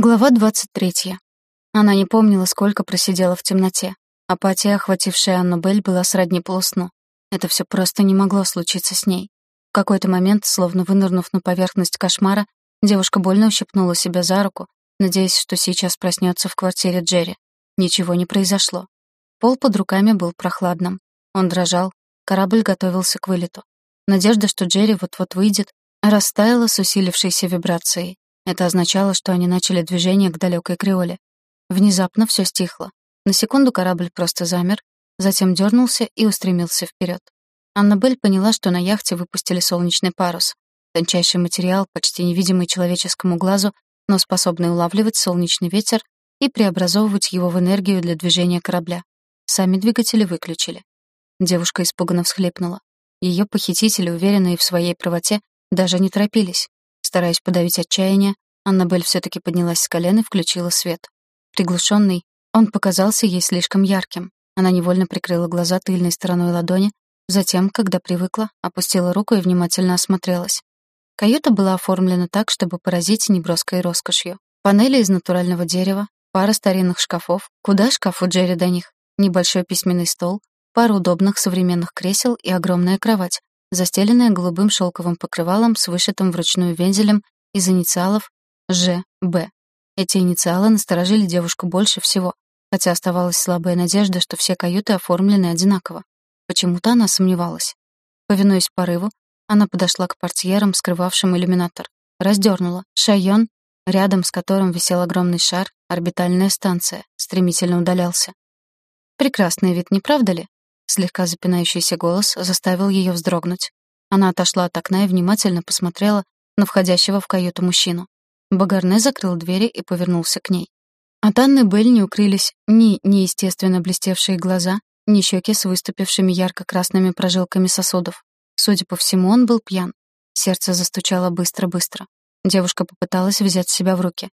Глава 23. Она не помнила, сколько просидела в темноте. Апатия, охватившая Анну Белль, была сродни полусну. Это все просто не могло случиться с ней. В какой-то момент, словно вынырнув на поверхность кошмара, девушка больно ущипнула себя за руку, надеясь, что сейчас проснется в квартире Джерри. Ничего не произошло. Пол под руками был прохладным. Он дрожал, корабль готовился к вылету. Надежда, что Джерри вот-вот выйдет, растаяла с усилившейся вибрацией. Это означало, что они начали движение к далекой креоле. Внезапно все стихло. На секунду корабль просто замер, затем дернулся и устремился вперед. Аннабель поняла, что на яхте выпустили солнечный парус. Тончайший материал, почти невидимый человеческому глазу, но способный улавливать солнечный ветер и преобразовывать его в энергию для движения корабля. Сами двигатели выключили. Девушка испуганно всхлипнула. Ее похитители, уверенные в своей правоте, даже не торопились. Стараясь подавить отчаяние, Аннабель все-таки поднялась с колен и включила свет. Приглушенный, он показался ей слишком ярким. Она невольно прикрыла глаза тыльной стороной ладони, затем, когда привыкла, опустила руку и внимательно осмотрелась. Каюта была оформлена так, чтобы поразить неброской роскошью. Панели из натурального дерева, пара старинных шкафов, куда шкаф у Джерри до них, небольшой письменный стол, пара удобных современных кресел и огромная кровать, застеленная голубым шелковым покрывалом с вышитым вручную вензелем из инициалов Ж.Б. Эти инициалы насторожили девушку больше всего, хотя оставалась слабая надежда, что все каюты оформлены одинаково. Почему-то она сомневалась. Повинуясь порыву, она подошла к портьерам, скрывавшим иллюминатор, раздернула. Шайон, рядом с которым висел огромный шар, орбитальная станция, стремительно удалялся. Прекрасный вид, не правда ли? Слегка запинающийся голос заставил ее вздрогнуть. Она отошла от окна и внимательно посмотрела на входящего в каюту мужчину. Багарне закрыл двери и повернулся к ней. От Анны Белль не укрылись ни неестественно блестевшие глаза, ни щеки с выступившими ярко-красными прожилками сосудов. Судя по всему, он был пьян. Сердце застучало быстро-быстро. Девушка попыталась взять себя в руки.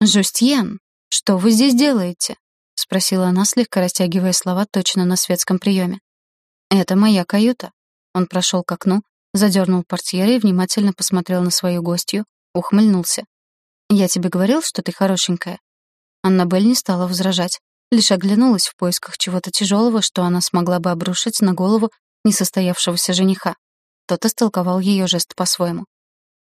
«Жустьен, что вы здесь делаете?» — спросила она, слегка растягивая слова точно на светском приеме. «Это моя каюта». Он прошел к окну, задернул портьеры и внимательно посмотрел на свою гостью, ухмыльнулся. «Я тебе говорил, что ты хорошенькая?» Аннабель не стала возражать, лишь оглянулась в поисках чего-то тяжелого, что она смогла бы обрушить на голову несостоявшегося жениха. Тот истолковал ее жест по-своему.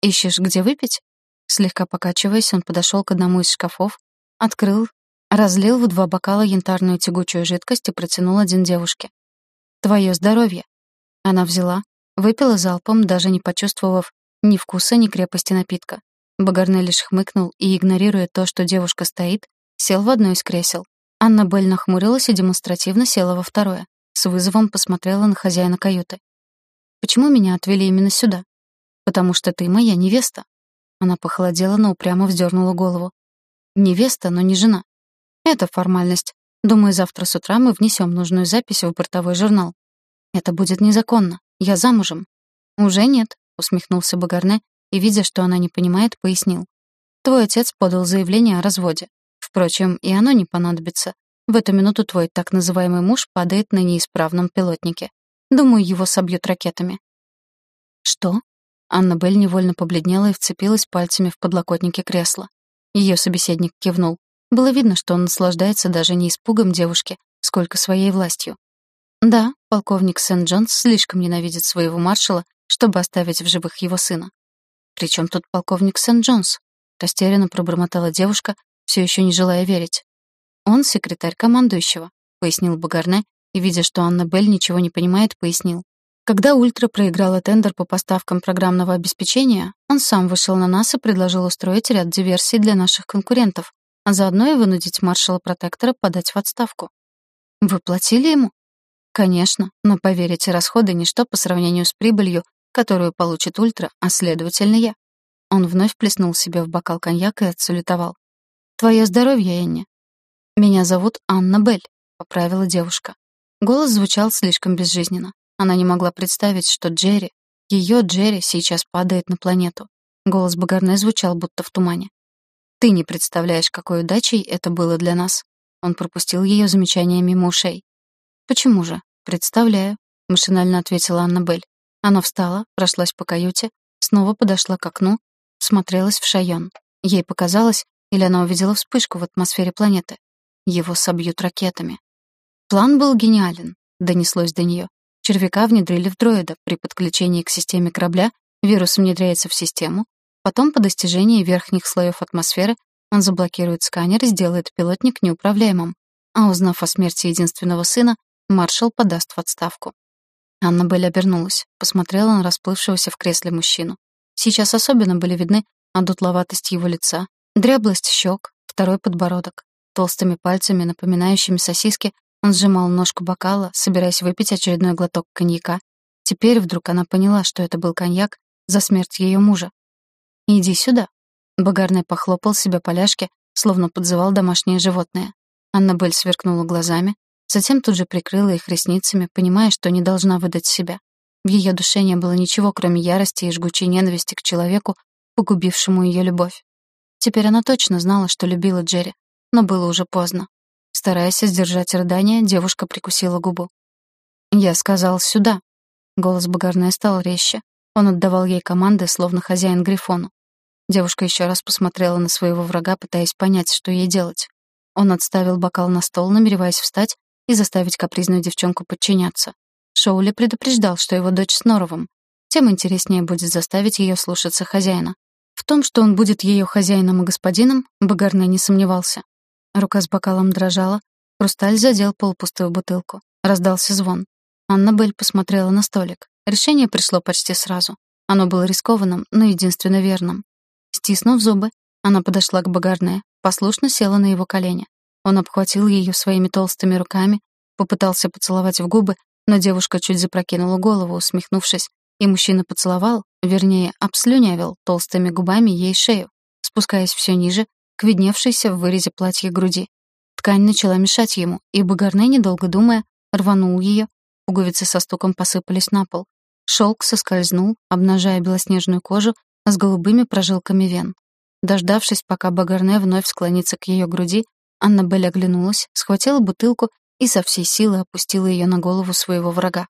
«Ищешь, где выпить?» Слегка покачиваясь, он подошел к одному из шкафов, открыл Разлил в два бокала янтарную тягучую жидкость и протянул один девушке. «Твое здоровье!» Она взяла, выпила залпом, даже не почувствовав ни вкуса, ни крепости напитка. Багарне лишь хмыкнул и, игнорируя то, что девушка стоит, сел в одно из кресел. Анна Белль нахмурилась и демонстративно села во второе. С вызовом посмотрела на хозяина каюты. «Почему меня отвели именно сюда?» «Потому что ты моя невеста». Она похолодела, но упрямо вздернула голову. «Невеста, но не жена. Это формальность. Думаю, завтра с утра мы внесем нужную запись в бортовой журнал. Это будет незаконно. Я замужем. Уже нет, усмехнулся Багарне и, видя, что она не понимает, пояснил. Твой отец подал заявление о разводе. Впрочем, и оно не понадобится. В эту минуту твой так называемый муж падает на неисправном пилотнике. Думаю, его собьют ракетами. Что? Анна Белль невольно побледнела и вцепилась пальцами в подлокотники кресла. Ее собеседник кивнул. Было видно, что он наслаждается даже не испугом девушки, сколько своей властью. Да, полковник Сент-Джонс слишком ненавидит своего маршала, чтобы оставить в живых его сына. «Причем тут полковник Сент-Джонс?» — растерянно пробормотала девушка, все еще не желая верить. «Он секретарь командующего», — пояснил Багарне, и, видя, что Анна Белль ничего не понимает, пояснил. Когда Ультра проиграла тендер по поставкам программного обеспечения, он сам вышел на нас и предложил устроить ряд диверсий для наших конкурентов, а заодно и вынудить маршала-протектора подать в отставку. Вы платили ему? Конечно, но, поверите, расходы — ничто по сравнению с прибылью, которую получит Ультра, а следовательно я. Он вновь плеснул себе в бокал коньяка и отсалютовал. «Твое здоровье, Энни». «Меня зовут Анна Белль», — поправила девушка. Голос звучал слишком безжизненно. Она не могла представить, что Джерри, ее Джерри, сейчас падает на планету. Голос Багарне звучал будто в тумане. Ты не представляешь, какой удачей это было для нас. Он пропустил ее замечание мимо ушей. Почему же? Представляю, машинально ответила Аннабель. Она встала, прошлась по каюте, снова подошла к окну, смотрелась в шайон. Ей показалось, Или она увидела вспышку в атмосфере планеты? Его собьют ракетами. План был гениален, донеслось до нее. Червяка внедрили в дроида. При подключении к системе корабля вирус внедряется в систему. Потом, по достижении верхних слоев атмосферы, он заблокирует сканер и сделает пилотник неуправляемым. А узнав о смерти единственного сына, маршал подаст в отставку. Анна Белль обернулась, посмотрела на расплывшегося в кресле мужчину. Сейчас особенно были видны одутловатость его лица, дряблость щек, второй подбородок. Толстыми пальцами, напоминающими сосиски, он сжимал ножку бокала, собираясь выпить очередной глоток коньяка. Теперь вдруг она поняла, что это был коньяк за смерть ее мужа. «Иди сюда». Багарный похлопал себя по ляжке, словно подзывал домашнее животное. Аннабель сверкнула глазами, затем тут же прикрыла их ресницами, понимая, что не должна выдать себя. В ее душе не было ничего, кроме ярости и жгучей ненависти к человеку, погубившему ее любовь. Теперь она точно знала, что любила Джерри, но было уже поздно. Стараясь сдержать рыдание, девушка прикусила губу. «Я сказал сюда». Голос Багарне стал резче. Он отдавал ей команды, словно хозяин Грифону. Девушка еще раз посмотрела на своего врага, пытаясь понять, что ей делать. Он отставил бокал на стол, намереваясь встать и заставить капризную девчонку подчиняться. Шоули предупреждал, что его дочь с Норовым. Тем интереснее будет заставить ее слушаться хозяина. В том, что он будет ее хозяином и господином, Багарне не сомневался. Рука с бокалом дрожала, хрусталь задел полупустую бутылку. Раздался звон. Анна Белль посмотрела на столик. Решение пришло почти сразу. Оно было рискованным, но единственно верным. Стиснув зубы, она подошла к Багарне, послушно села на его колени. Он обхватил ее своими толстыми руками, попытался поцеловать в губы, но девушка чуть запрокинула голову, усмехнувшись, и мужчина поцеловал, вернее, обслюнявил толстыми губами ей шею, спускаясь все ниже, к видневшейся в вырезе платья груди. Ткань начала мешать ему, и Багарне, недолго думая, рванул ее. Пуговицы со стуком посыпались на пол. Шелк соскользнул, обнажая белоснежную кожу с голубыми прожилками вен. Дождавшись, пока Багарне вновь склонится к ее груди, Аннабель оглянулась, схватила бутылку и со всей силы опустила ее на голову своего врага.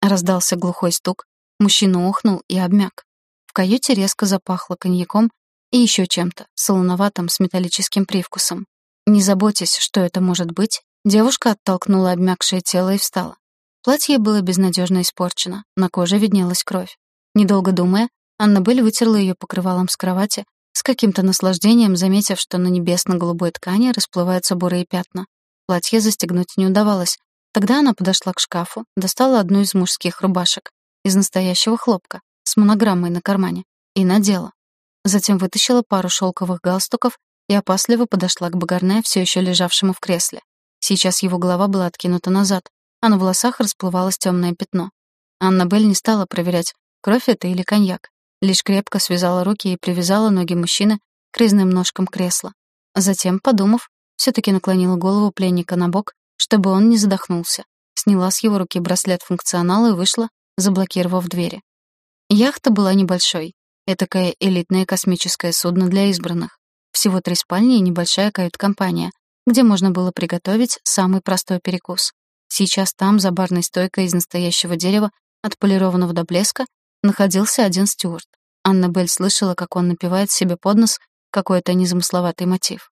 Раздался глухой стук, мужчина охнул и обмяк. В каюте резко запахло коньяком и еще чем-то, солоноватым с металлическим привкусом. Не заботясь, что это может быть, девушка оттолкнула обмякшее тело и встала. Платье было безнадежно испорчено, на коже виднелась кровь. Недолго думая, Аннабель вытерла ее покрывалом с кровати, с каким-то наслаждением заметив, что на небесно-голубой ткани расплываются бурые пятна. Платье застегнуть не удавалось. Тогда она подошла к шкафу, достала одну из мужских рубашек, из настоящего хлопка, с монограммой на кармане, и надела. Затем вытащила пару шелковых галстуков и опасливо подошла к Багарне, все еще лежавшему в кресле. Сейчас его голова была откинута назад, а на волосах расплывалось темное пятно. Аннабель не стала проверять, кровь это или коньяк. Лишь крепко связала руки и привязала ноги мужчины к резным ножкам кресла. Затем, подумав, все таки наклонила голову пленника на бок, чтобы он не задохнулся. Сняла с его руки браслет функционала и вышла, заблокировав двери. Яхта была небольшой, Этакое элитное космическое судно для избранных. Всего три спальни и небольшая кают-компания, где можно было приготовить самый простой перекус. Сейчас там, за барной стойкой из настоящего дерева, отполированного до блеска, находился один стюарт. Анна Белль слышала, как он напевает себе под нос какой-то незамысловатый мотив.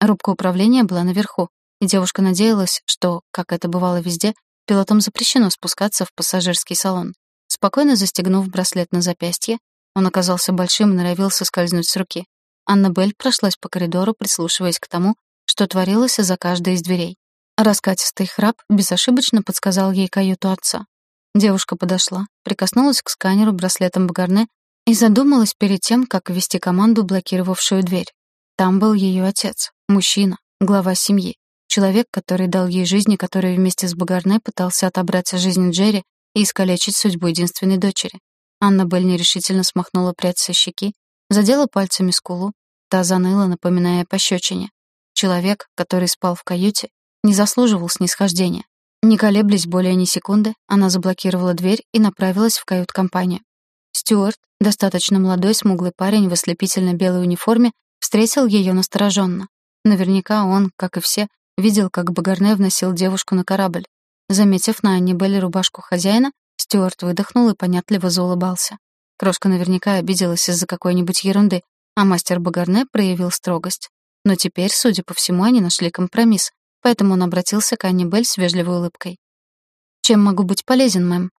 Рубка управления была наверху, и девушка надеялась, что, как это бывало везде, пилотам запрещено спускаться в пассажирский салон. Спокойно застегнув браслет на запястье, он оказался большим и норовился скользнуть с руки. Аннабель прошлась по коридору, прислушиваясь к тому, что творилось за каждой из дверей. Раскатистый храп безошибочно подсказал ей каюту отца. Девушка подошла, прикоснулась к сканеру браслетом Багарне и задумалась перед тем, как ввести команду, блокировавшую дверь. Там был ее отец, мужчина, глава семьи, человек, который дал ей жизнь и который вместе с Багарне пытался отобрать жизнь Джерри и искалечить судьбу единственной дочери. Анна Белль нерешительно смахнула прядь со щеки, задела пальцами скулу, та заныла, напоминая пощечине. Человек, который спал в каюте, не заслуживал снисхождения. Не колеблясь более ни секунды, она заблокировала дверь и направилась в кают-компанию. Стюарт, достаточно молодой смуглый парень в ослепительно белой униформе, встретил ее настороженно. Наверняка он, как и все, видел, как Багарне вносил девушку на корабль. Заметив на Анне Белле рубашку хозяина, Стюарт выдохнул и понятливо заулыбался. Крошка наверняка обиделась из-за какой-нибудь ерунды, а мастер Багарне проявил строгость. Но теперь, судя по всему, они нашли компромисс, поэтому он обратился к Анне Белль с вежливой улыбкой. «Чем могу быть полезен, мэм?»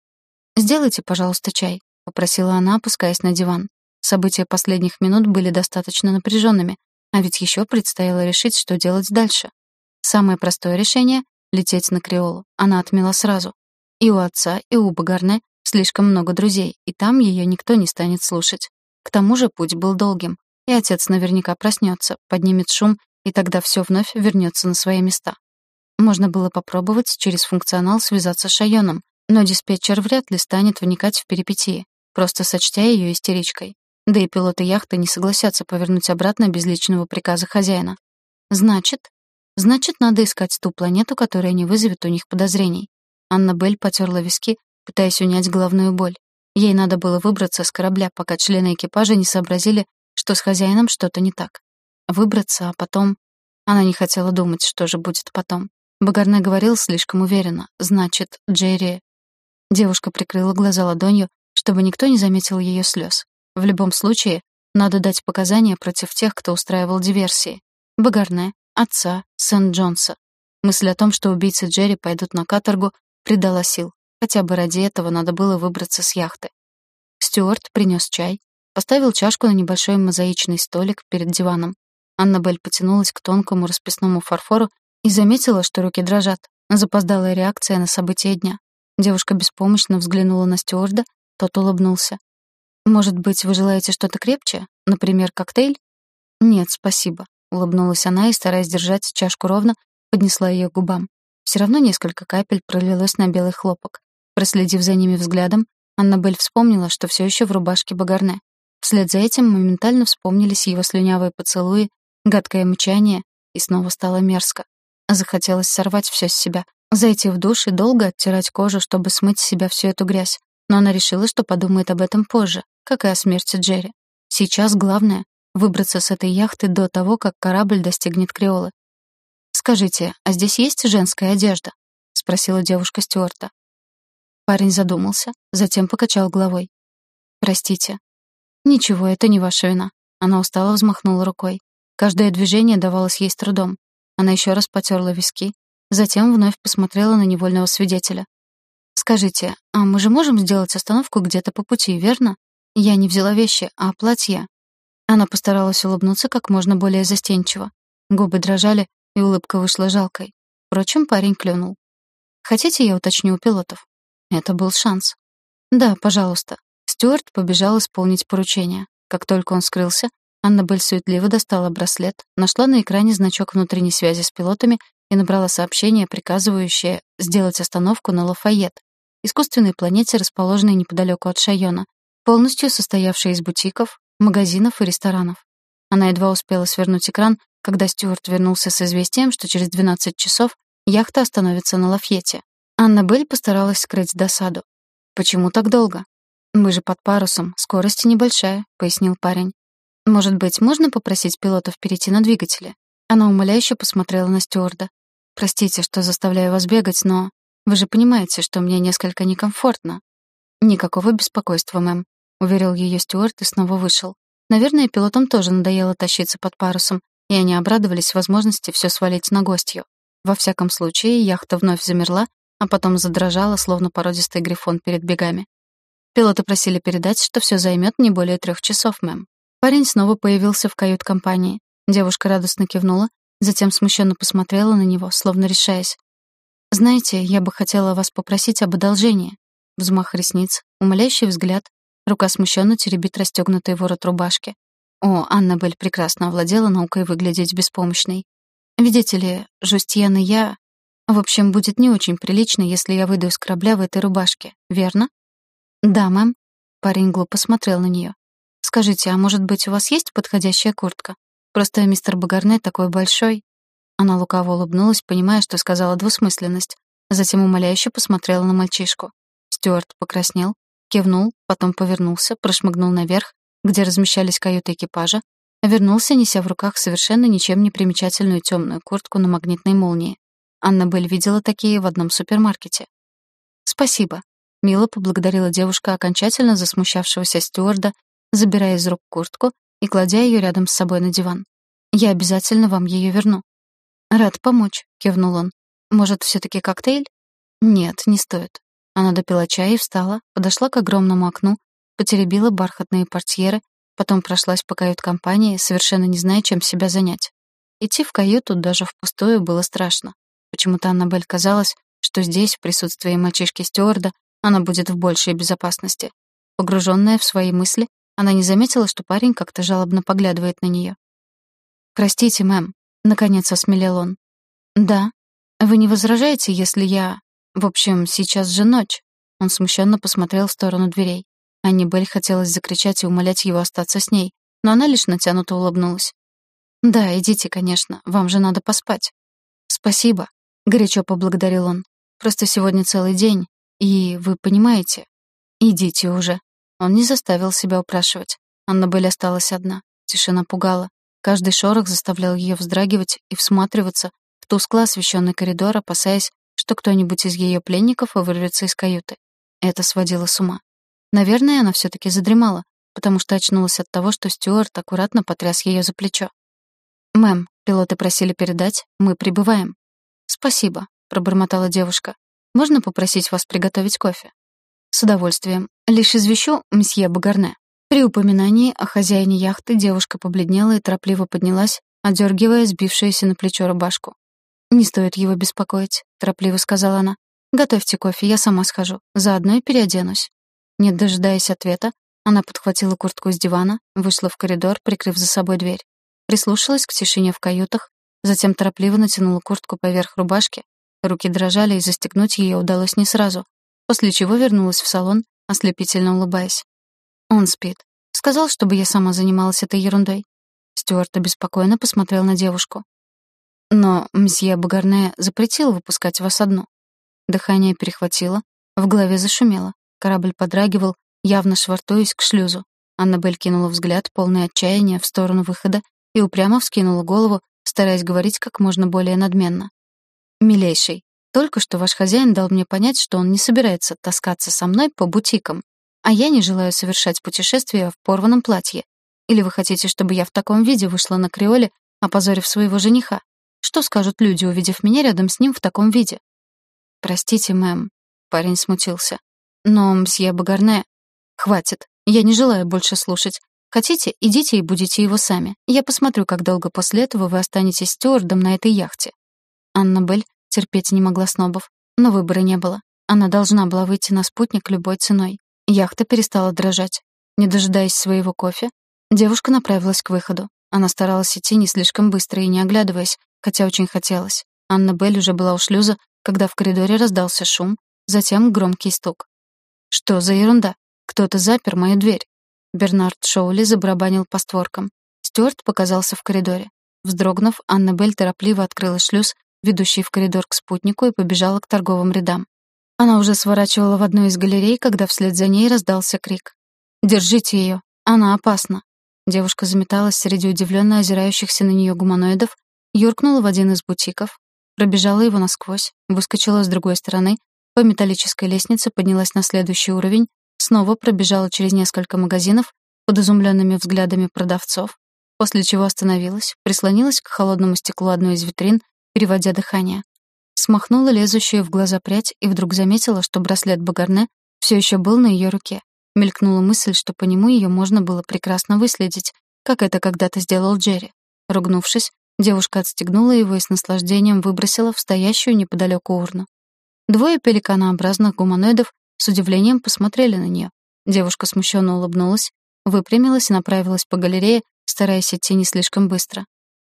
«Сделайте, пожалуйста, чай», — попросила она, опускаясь на диван. События последних минут были достаточно напряженными, а ведь еще предстояло решить, что делать дальше. Самое простое решение — лететь на Креолу. Она отмела сразу. И у отца, и у Багарне слишком много друзей, и там ее никто не станет слушать. К тому же путь был долгим, и отец наверняка проснется, поднимет шум, и тогда все вновь вернется на свои места. Можно было попробовать через функционал связаться с Шайоном, но диспетчер вряд ли станет вникать в перипетии, просто сочтя ее истеричкой. Да и пилоты яхты не согласятся повернуть обратно без личного приказа хозяина. Значит, значит, надо искать ту планету, которая не вызовет у них подозрений. Анна Белль потерла виски, пытаясь унять головную боль. Ей надо было выбраться с корабля, пока члены экипажа не сообразили, что с хозяином что-то не так. Выбраться, а потом... Она не хотела думать, что же будет потом. Багарне говорил слишком уверенно. Значит, Джерри... Девушка прикрыла глаза ладонью, чтобы никто не заметил ее слез. В любом случае, надо дать показания против тех, кто устраивал диверсии. Багарне, отца, Сент-Джонса. Мысль о том, что убийцы Джерри пойдут на каторгу, придала сил. Хотя бы ради этого надо было выбраться с яхты. Стюарт принес чай, поставил чашку на небольшой мозаичный столик перед диваном. Аннабель потянулась к тонкому расписному фарфору и заметила, что руки дрожат. Запоздалая реакция на события дня. Девушка беспомощно взглянула на стюарда, тот улыбнулся. «Может быть, вы желаете что-то крепче? Например, коктейль?» «Нет, спасибо», — улыбнулась она и, стараясь держать чашку ровно, поднесла ее к губам. Все равно несколько капель пролилось на белый хлопок. Проследив за ними взглядом, Аннабель вспомнила, что все еще в рубашке Багарне. Вслед за этим моментально вспомнились его слюнявые поцелуи, гадкое мычание, и снова стало мерзко. Захотелось сорвать все с себя, зайти в душ и долго оттирать кожу, чтобы смыть с себя всю эту грязь. Но она решила, что подумает об этом позже, как и о смерти Джерри. Сейчас главное — выбраться с этой яхты до того, как корабль достигнет Креолы. «Скажите, а здесь есть женская одежда?» — спросила девушка Стюарта. Парень задумался, затем покачал головой. «Простите». «Ничего, это не ваша вина». Она устало взмахнула рукой. Каждое движение давалось ей с трудом. Она еще раз потерла виски, затем вновь посмотрела на невольного свидетеля. «Скажите, а мы же можем сделать остановку где-то по пути, верно? Я не взяла вещи, а платье». Она постаралась улыбнуться как можно более застенчиво. Губы дрожали, и улыбка вышла жалкой. Впрочем, парень клюнул. «Хотите, я уточню у пилотов?» Это был шанс. «Да, пожалуйста». Стюарт побежал исполнить поручение. Как только он скрылся, Аннабель суетливо достала браслет, нашла на экране значок внутренней связи с пилотами и набрала сообщение, приказывающее сделать остановку на Лафайет, искусственной планете, расположенной неподалеку от Шайона, полностью состоявшей из бутиков, магазинов и ресторанов. Она едва успела свернуть экран, когда Стюарт вернулся с известием, что через 12 часов яхта остановится на Лафьете. Аннабель постаралась скрыть досаду. «Почему так долго?» «Мы же под парусом, скорость небольшая», — пояснил парень. «Может быть, можно попросить пилотов перейти на двигатели?» Она умоляюще посмотрела на стюарда. «Простите, что заставляю вас бегать, но вы же понимаете, что мне несколько некомфортно». «Никакого беспокойства, мэм», — уверил ее стюард и снова вышел. Наверное, пилотам тоже надоело тащиться под парусом, и они обрадовались возможности все свалить на гостью. Во всяком случае, яхта вновь замерла, а потом задрожала, словно породистый грифон перед бегами. Пилоты просили передать, что все займет не более трех часов, мэм. Парень снова появился в кают-компании. Девушка радостно кивнула, затем смущенно посмотрела на него, словно решаясь. «Знаете, я бы хотела вас попросить об одолжении». Взмах ресниц, умоляющий взгляд, рука смущенно теребит расстегнутый ворот рубашки. О, Аннабель прекрасно овладела наукой выглядеть беспомощной. Видите ли, Жустьен и я в общем, будет не очень прилично, если я выйду из корабля в этой рубашке, верно? Да, мэм. Парень глупо смотрел на нее. Скажите, а может быть, у вас есть подходящая куртка? Просто мистер Багарне такой большой. Она лукаво улыбнулась, понимая, что сказала двусмысленность. Затем умоляюще посмотрела на мальчишку. Стюарт покраснел, кивнул, потом повернулся, прошмыгнул наверх, где размещались каюты экипажа, вернулся, неся в руках совершенно ничем не примечательную темную куртку на магнитной молнии. Аннабель видела такие в одном супермаркете. «Спасибо», — мило поблагодарила девушка окончательно засмущавшегося стюарда, забирая из рук куртку и кладя ее рядом с собой на диван. Я обязательно вам ее верну». «Рад помочь», — кивнул он. «Может, все-таки коктейль?» «Нет, не стоит». Она допила чай и встала, подошла к огромному окну, потеребила бархатные портьеры, потом прошлась по кают-компании, совершенно не зная, чем себя занять. Идти в каюту даже в пустую было страшно. Почему-то Аннабель казалось, что здесь, в присутствии мальчишки-стюарда, она будет в большей безопасности. Погруженная в свои мысли, она не заметила, что парень как-то жалобно поглядывает на нее. «Простите, мэм», — наконец осмелел он. «Да. Вы не возражаете, если я... В общем, сейчас же ночь». Он смущенно посмотрел в сторону дверей. Анни Белль хотелось закричать и умолять его остаться с ней, но она лишь натянуто улыбнулась. «Да, идите, конечно, вам же надо поспать». «Спасибо», — горячо поблагодарил он. «Просто сегодня целый день, и вы понимаете. Идите уже». Он не заставил себя упрашивать. Аннабель осталась одна. Тишина пугала. Каждый шорох заставлял ее вздрагивать и всматриваться в тускло освещенный коридор, опасаясь, что кто-нибудь из ее пленников вырвется из каюты. Это сводило с ума. Наверное, она все таки задремала, потому что очнулась от того, что Стюарт аккуратно потряс ее за плечо. «Мэм, пилоты просили передать, мы прибываем». «Спасибо», — пробормотала девушка. «Можно попросить вас приготовить кофе?» «С удовольствием. Лишь извещу месье Багарне». При упоминании о хозяине яхты девушка побледнела и торопливо поднялась, отдергивая сбившуюся на плечо рубашку. «Не стоит его беспокоить», — торопливо сказала она. «Готовьте кофе, я сама схожу. Заодно и переоденусь». Не дожидаясь ответа, она подхватила куртку с дивана, вышла в коридор, прикрыв за собой дверь. Прислушалась к тишине в каютах, затем торопливо натянула куртку поверх рубашки. Руки дрожали, и застегнуть ее удалось не сразу, после чего вернулась в салон, ослепительно улыбаясь. Он спит. Сказал, чтобы я сама занималась этой ерундой. Стюарт обеспокоенно посмотрел на девушку. Но мсье Багарне запретил выпускать вас одну. Дыхание перехватило, в голове зашумело. Корабль подрагивал, явно швартуясь к шлюзу. Аннабель кинула взгляд, полный отчаяния, в сторону выхода и упрямо вскинула голову, стараясь говорить как можно более надменно. «Милейший, только что ваш хозяин дал мне понять, что он не собирается таскаться со мной по бутикам. А я не желаю совершать путешествие в порванном платье. Или вы хотите, чтобы я в таком виде вышла на креоле, опозорив своего жениха? Что скажут люди, увидев меня рядом с ним в таком виде? Простите, мэм. Парень смутился. Но, мсье Багарне... Хватит. Я не желаю больше слушать. Хотите, идите и будете его сами. Я посмотрю, как долго после этого вы останетесь стюардом на этой яхте. Анна Белль терпеть не могла снобов, но выбора не было. Она должна была выйти на спутник любой ценой. Яхта перестала дрожать. Не дожидаясь своего кофе, девушка направилась к выходу. Она старалась идти не слишком быстро и не оглядываясь, хотя очень хотелось. Анна Белль уже была у шлюза, когда в коридоре раздался шум, затем громкий стук. «Что за ерунда? Кто-то запер мою дверь». Бернард Шоули забарабанил по створкам. Стюарт показался в коридоре. Вздрогнув, Анна Белль торопливо открыла шлюз, ведущий в коридор к спутнику, и побежала к торговым рядам. Она уже сворачивала в одну из галерей, когда вслед за ней раздался крик. «Держите ее! Она опасна!» Девушка заметалась среди удивленно озирающихся на нее гуманоидов, юркнула в один из бутиков, пробежала его насквозь, выскочила с другой стороны, по металлической лестнице поднялась на следующий уровень, снова пробежала через несколько магазинов под изумленными взглядами продавцов, после чего остановилась, прислонилась к холодному стеклу одной из витрин, переводя дыхание смахнула лезущую в глаза прядь и вдруг заметила, что браслет Багарне все еще был на ее руке. Мелькнула мысль, что по нему ее можно было прекрасно выследить, как это когда-то сделал Джерри. Ругнувшись, девушка отстегнула его и с наслаждением выбросила в стоящую неподалеку урну. Двое пеликанообразных гуманоидов с удивлением посмотрели на нее. Девушка смущенно улыбнулась, выпрямилась и направилась по галерее, стараясь идти не слишком быстро.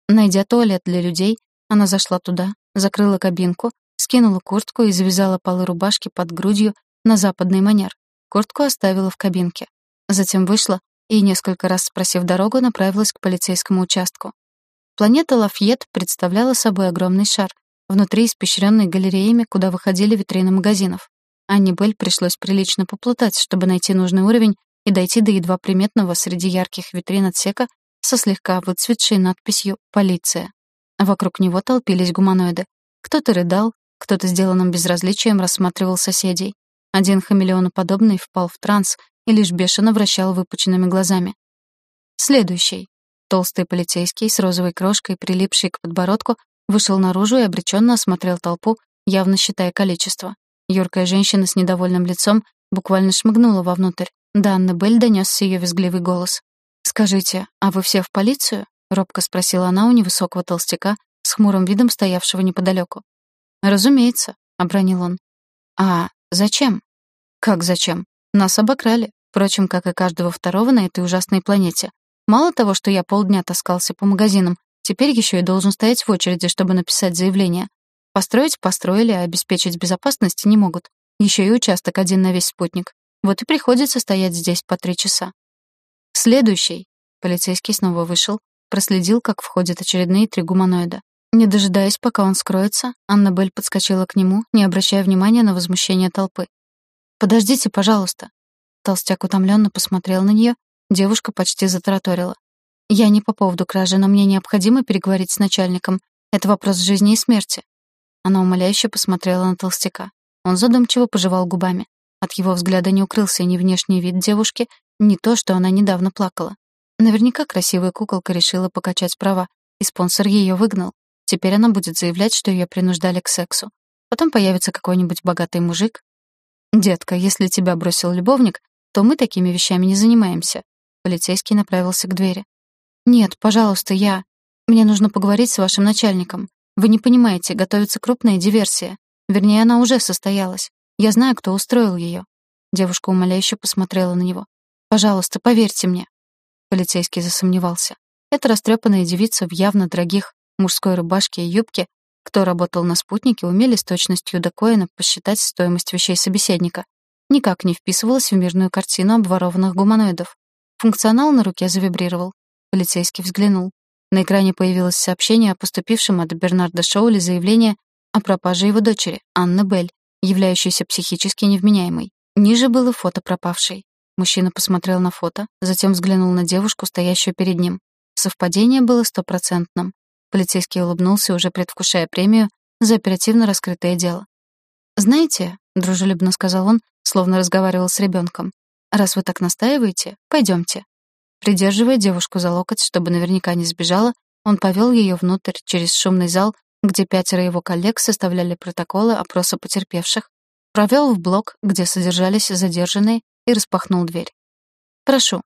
Найдя туалет для людей, она зашла туда, закрыла кабинку, скинула куртку и завязала полы рубашки под грудью на западный манер. Куртку оставила в кабинке. Затем вышла и, несколько раз спросив дорогу, направилась к полицейскому участку. Планета Лафьет представляла собой огромный шар, внутри испещренный галереями, куда выходили витрины магазинов. Анне Белль пришлось прилично поплутать, чтобы найти нужный уровень и дойти до едва приметного среди ярких витрин отсека со слегка выцветшей надписью «Полиция». Вокруг него толпились гуманоиды. Кто-то рыдал, кто-то сделанным безразличием рассматривал соседей. Один хамелеоноподобный впал в транс и лишь бешено вращал выпученными глазами. Следующий. Толстый полицейский с розовой крошкой, прилипшей к подбородку, вышел наружу и обреченно осмотрел толпу, явно считая количество. Юркая женщина с недовольным лицом буквально шмыгнула вовнутрь. До Анны Белль донесся ее визгливый голос. «Скажите, а вы все в полицию?» — робко спросила она у невысокого толстяка с хмурым видом стоявшего неподалеку. «Разумеется», — обронил он. «А зачем?» «Как зачем? Нас обокрали, впрочем, как и каждого второго на этой ужасной планете. Мало того, что я полдня таскался по магазинам, теперь еще и должен стоять в очереди, чтобы написать заявление. Построить построили, а обеспечить безопасность не могут. Еще и участок один на весь спутник. Вот и приходится стоять здесь по три часа. Следующий. Полицейский снова вышел, проследил, как входят очередные три гуманоида. Не дожидаясь, пока он скроется, Аннабель подскочила к нему, не обращая внимания на возмущение толпы. «Подождите, пожалуйста». Толстяк утомленно посмотрел на нее, девушка почти затараторила. «Я не по поводу кражи, но мне необходимо переговорить с начальником. Это вопрос жизни и смерти». Она умоляюще посмотрела на толстяка. Он задумчиво пожевал губами. От его взгляда не укрылся ни внешний вид девушки, ни то, что она недавно плакала. Наверняка красивая куколка решила покачать права, и спонсор ее выгнал. Теперь она будет заявлять, что ее принуждали к сексу. Потом появится какой-нибудь богатый мужик. «Детка, если тебя бросил любовник, то мы такими вещами не занимаемся». Полицейский направился к двери. «Нет, пожалуйста, я... Мне нужно поговорить с вашим начальником. Вы не понимаете, готовится крупная диверсия. Вернее, она уже состоялась. Я знаю, кто устроил ее. Девушка умоляюще посмотрела на него. «Пожалуйста, поверьте мне». Полицейский засомневался. Эта растрепанная девица в явно дорогих мужской рубашке и юбке, кто работал на спутнике, умели с точностью до коина посчитать стоимость вещей собеседника. Никак не вписывалась в мирную картину обворованных гуманоидов. Функционал на руке завибрировал. Полицейский взглянул. На экране появилось сообщение о поступившем от Бернарда Шоули заявление о пропаже его дочери, Анны Белль, являющейся психически невменяемой. Ниже было фото пропавшей. Мужчина посмотрел на фото, затем взглянул на девушку, стоящую перед ним. Совпадение было стопроцентным. Полицейский улыбнулся, уже предвкушая премию за оперативно раскрытое дело. «Знаете», — дружелюбно сказал он, словно разговаривал с ребенком, «раз вы так настаиваете, пойдемте». Придерживая девушку за локоть, чтобы наверняка не сбежала, он повел ее внутрь через шумный зал, где пятеро его коллег составляли протоколы опроса потерпевших, провел в блок, где содержались задержанные, и распахнул дверь. «Прошу».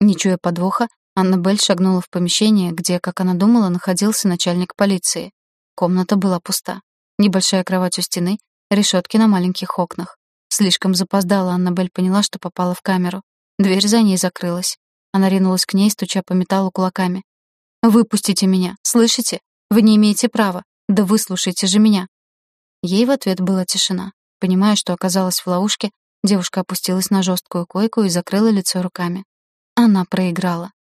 Не чуя подвоха, Аннабель шагнула в помещение, где, как она думала, находился начальник полиции. Комната была пуста. Небольшая кровать у стены, решетки на маленьких окнах. Слишком запоздала, Аннабель поняла, что попала в камеру. Дверь за ней закрылась. Она ринулась к ней, стуча по металлу кулаками. «Выпустите меня, слышите? Вы не имеете права. Да выслушайте же меня. Ей в ответ была тишина. Понимая, что оказалась в ловушке, девушка опустилась на жесткую койку и закрыла лицо руками. Она проиграла.